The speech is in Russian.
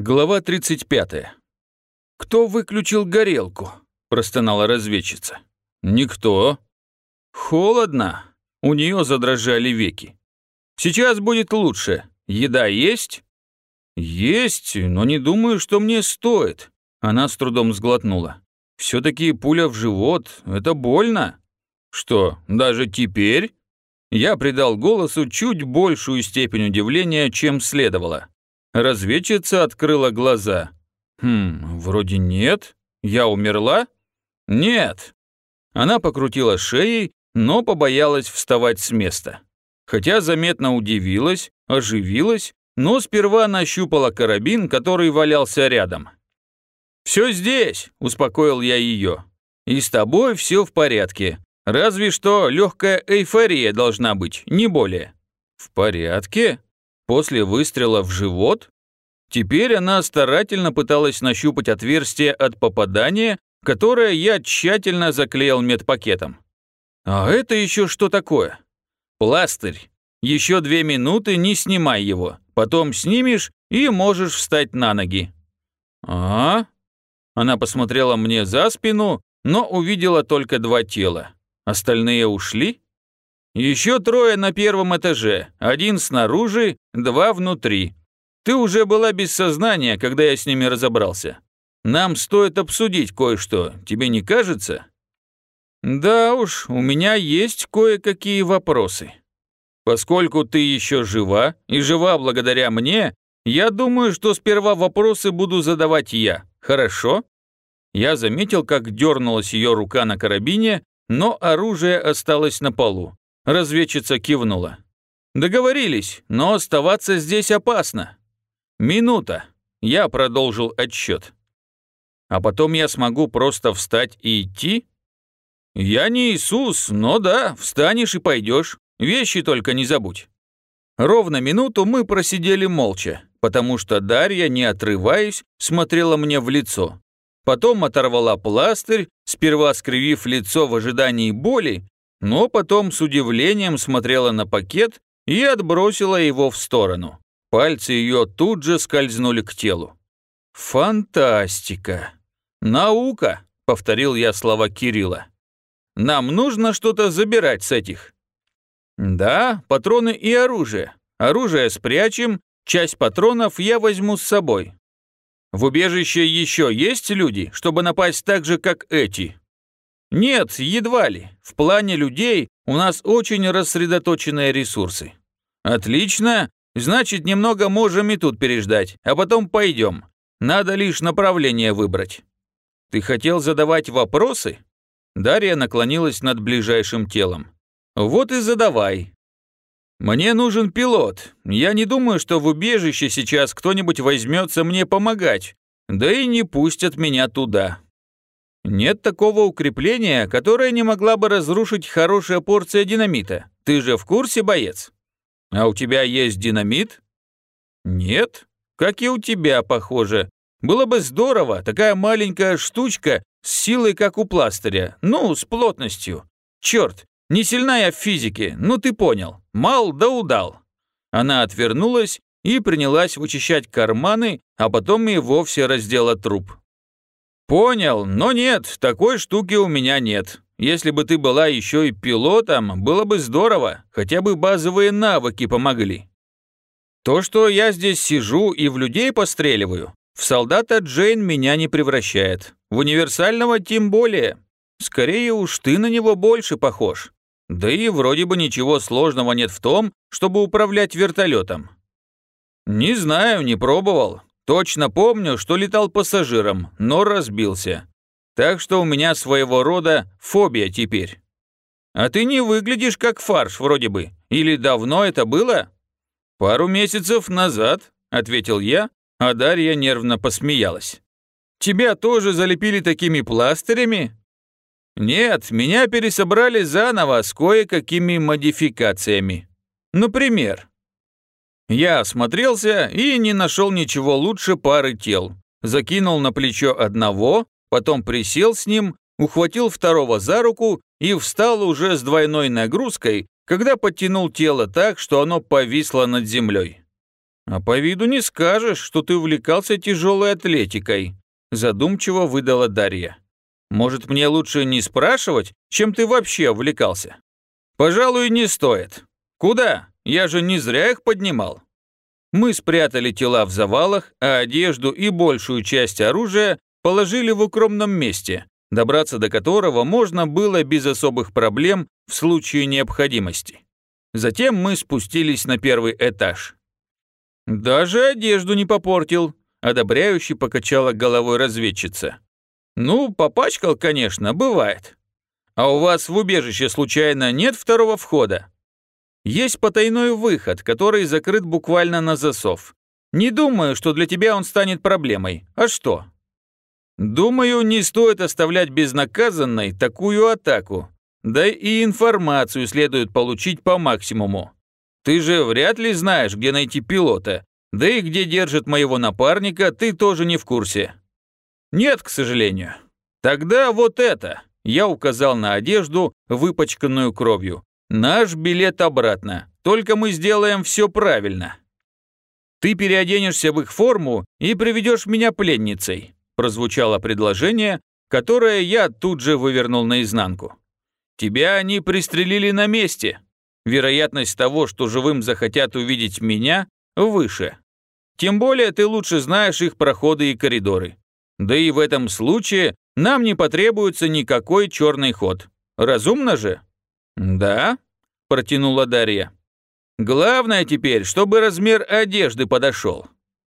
Глава 35. «Кто выключил горелку?» – простонала разведчица. «Никто». «Холодно». У нее задрожали веки. «Сейчас будет лучше. Еда есть?» «Есть, но не думаю, что мне стоит». Она с трудом сглотнула. «Все-таки пуля в живот – это больно». «Что, даже теперь?» Я придал голосу чуть большую степень удивления, чем следовало. Разведчица открыла глаза. «Хм, вроде нет. Я умерла?» «Нет». Она покрутила шеей, но побоялась вставать с места. Хотя заметно удивилась, оживилась, но сперва нащупала карабин, который валялся рядом. «Все здесь», – успокоил я ее. «И с тобой все в порядке. Разве что легкая эйфория должна быть, не более». «В порядке?» После выстрела в живот? Теперь она старательно пыталась нащупать отверстие от попадания, которое я тщательно заклеил медпакетом. А это еще что такое? Пластырь. Еще две минуты не снимай его. Потом снимешь и можешь встать на ноги. А? Она посмотрела мне за спину, но увидела только два тела. Остальные ушли? Еще трое на первом этаже, один снаружи, два внутри. Ты уже была без сознания, когда я с ними разобрался. Нам стоит обсудить кое-что, тебе не кажется? Да уж, у меня есть кое-какие вопросы. Поскольку ты еще жива, и жива благодаря мне, я думаю, что сперва вопросы буду задавать я, хорошо? Я заметил, как дернулась ее рука на карабине, но оружие осталось на полу. Разведчица кивнула. «Договорились, но оставаться здесь опасно. Минута». Я продолжил отсчет. «А потом я смогу просто встать и идти?» «Я не Иисус, но да, встанешь и пойдешь. Вещи только не забудь». Ровно минуту мы просидели молча, потому что Дарья, не отрываясь, смотрела мне в лицо. Потом оторвала пластырь, сперва скривив лицо в ожидании боли, но потом с удивлением смотрела на пакет и отбросила его в сторону. Пальцы ее тут же скользнули к телу. «Фантастика! Наука!» — повторил я слова Кирилла. «Нам нужно что-то забирать с этих». «Да, патроны и оружие. Оружие спрячем, часть патронов я возьму с собой. В убежище еще есть люди, чтобы напасть так же, как эти?» Нет, едва ли. В плане людей у нас очень рассредоточенные ресурсы. Отлично, значит, немного можем и тут переждать, а потом пойдем. Надо лишь направление выбрать. Ты хотел задавать вопросы? Дарья наклонилась над ближайшим телом. Вот и задавай. Мне нужен пилот. Я не думаю, что в убежище сейчас кто-нибудь возьмется мне помогать. Да и не пустят меня туда. Нет такого укрепления, которое не могла бы разрушить хорошая порция динамита. Ты же в курсе, боец? А у тебя есть динамит? Нет? Как и у тебя, похоже. Было бы здорово, такая маленькая штучка с силой, как у пластыря. Ну, с плотностью. Черт, не сильна я в физике, ну ты понял. Мал да удал. Она отвернулась и принялась вычищать карманы, а потом и вовсе раздела труп. «Понял, но нет, такой штуки у меня нет. Если бы ты была еще и пилотом, было бы здорово, хотя бы базовые навыки помогли. То, что я здесь сижу и в людей постреливаю, в солдата Джейн меня не превращает, в универсального тем более. Скорее уж ты на него больше похож. Да и вроде бы ничего сложного нет в том, чтобы управлять вертолетом. Не знаю, не пробовал, Точно помню, что летал пассажиром, но разбился. Так что у меня своего рода фобия теперь. А ты не выглядишь как фарш вроде бы. Или давно это было? Пару месяцев назад, ответил я, а Дарья нервно посмеялась. Тебя тоже залепили такими пластырями? Нет, меня пересобрали заново с кое-какими модификациями. Например, я осмотрелся и не нашел ничего лучше пары тел. Закинул на плечо одного, потом присел с ним, ухватил второго за руку и встал уже с двойной нагрузкой, когда подтянул тело так, что оно повисло над землей. А по виду не скажешь, что ты увлекался тяжелой атлетикой, задумчиво выдала Дарья. Может, мне лучше не спрашивать, чем ты вообще увлекался? Пожалуй, не стоит. Куда? Я же не зря их поднимал. Мы спрятали тела в завалах, а одежду и большую часть оружия положили в укромном месте, добраться до которого можно было без особых проблем в случае необходимости. Затем мы спустились на первый этаж. «Даже одежду не попортил», — одобряюще покачала головой разведчица. «Ну, попачкал, конечно, бывает. А у вас в убежище случайно нет второго входа?» «Есть потайной выход, который закрыт буквально на засов. Не думаю, что для тебя он станет проблемой. А что?» «Думаю, не стоит оставлять безнаказанной такую атаку. Да и информацию следует получить по максимуму. Ты же вряд ли знаешь, где найти пилота. Да и где держит моего напарника, ты тоже не в курсе. Нет, к сожалению. Тогда вот это. Я указал на одежду, выпачканную кровью. Наш билет обратно. Только мы сделаем все правильно. Ты переоденешься в их форму и приведешь меня пленницей. Прозвучало предложение, которое я тут же вывернул наизнанку. Тебя они пристрелили на месте. Вероятность того, что живым захотят увидеть меня, выше. Тем более ты лучше знаешь их проходы и коридоры. Да и в этом случае нам не потребуется никакой черный ход. Разумно же? Да, протянула Дарья. Главное теперь, чтобы размер одежды подошел.